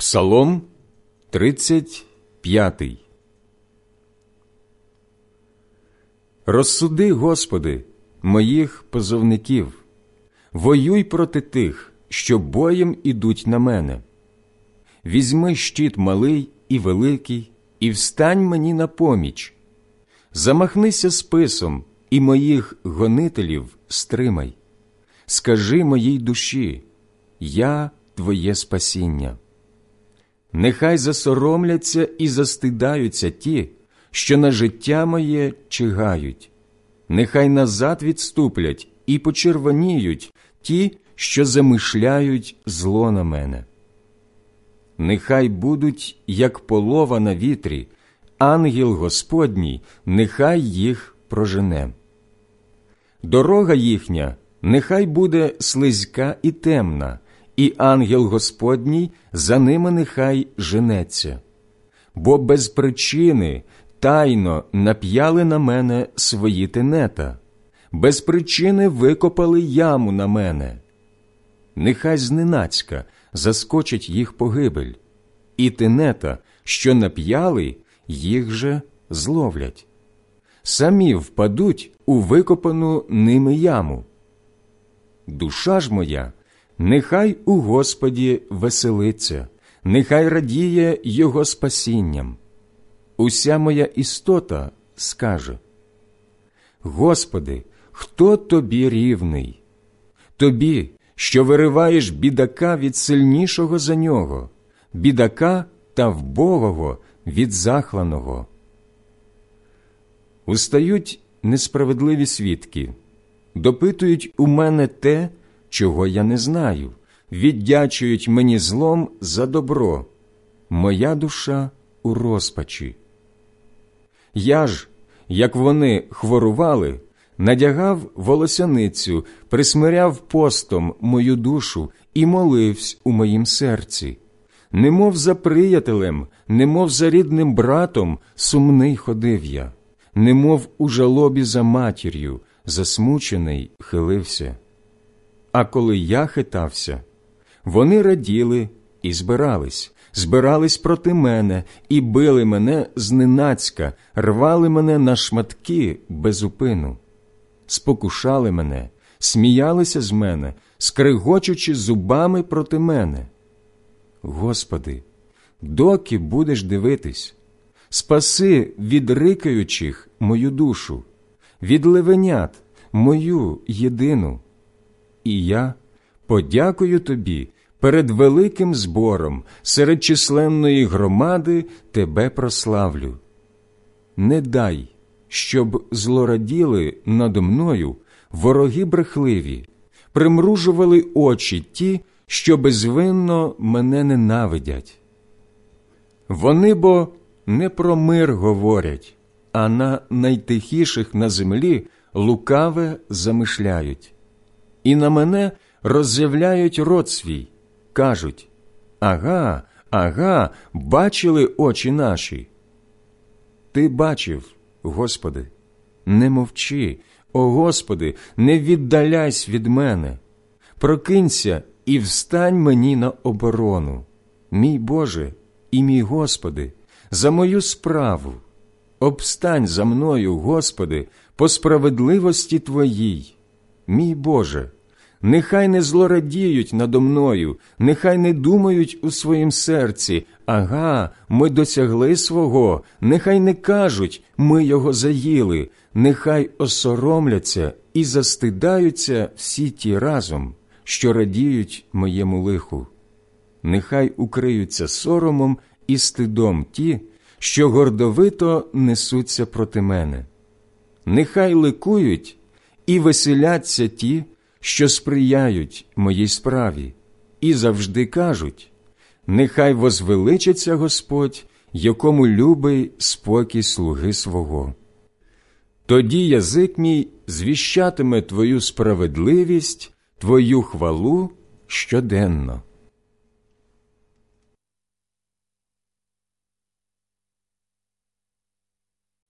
Псалом 35 Розсуди, Господи, моїх позовників, воюй проти тих, що боєм ідуть на мене. Візьми щит малий і великий, і встань мені на поміч. Замахнися списом і моїх гонителів стримай. Скажи моїй душі, я Твоє спасіння. Нехай засоромляться і застидаються ті, що на життя моє чигають, нехай назад відступлять і почервоніють ті, що замишляють зло на мене. Нехай будуть, як полова на вітрі, ангел Господній, нехай їх прожене. Дорога їхня нехай буде слизька і темна, і ангел Господній за ними нехай женеться, бо без причини тайно нап'яли на мене свої тенета, без причини викопали яму на мене. Нехай зненацька заскочить їх погибель, і тенета, що нап'яли, їх же зловлять. Самі впадуть у викопану ними яму. Душа ж моя, нехай у Господі веселиться, нехай радіє Його спасінням. Уся моя істота скаже: Господи, хто тобі рівний? Тобі, що вириваєш бідака від сильнішого за нього, бідака та вбогого від захланого. Устають несправедливі свідки, допитують у мене те, чого я не знаю, віддячують мені злом за добро, моя душа у розпачі. Я ж, як вони хворували, надягав волосяницю, присмиряв постом мою душу і молився у моїм серці, немов за приятелем, немов за рідним братом сумний ходив я, немов у жалобі за матір'ю, засмучений хилився. А коли я хитався, вони раділи і збирались, збирались проти мене і били мене зненацька, рвали мене на шматки без упину, спокушали мене, сміялися з мене, скригочучи зубами проти мене. Господи, доки будеш дивитись, спаси від рикаючих мою душу, від левенят мою єдину, і я подякую тобі перед великим збором серед численної громади тебе прославлю. Не дай, щоб злораділи надо мною вороги брехливі, примружували очі ті, що безвинно мене ненавидять. Вони бо не про мир говорять, а на найтихіших на землі лукаве замишляють, і на мене роззявляють рот свій, кажуть Ага, ага, бачили очі наші. Ти бачив, Господи, не мовчи, о Господи, не віддаляйсь від мене. Прокинься і встань мені на оборону, мій Боже і мій Господи, за мою справу. Обстань за мною, Господи, по справедливості Твоїй, мій Боже нехай не злорадіють надо мною, нехай не думають у своїм серці, ага, ми досягли свого, нехай не кажуть, ми його заїли, нехай осоромляться і застидаються всі ті разом, що радіють моєму лиху. Нехай укриються соромом і стидом ті, що гордовито несуться проти мене. Нехай ликують і веселяться ті, що сприяють моїй справі, і завжди кажуть нехай возвеличиться Господь, якому любий спокій слуги свого. Тоді язик мій звіщатиме Твою справедливість, Твою хвалу щоденно.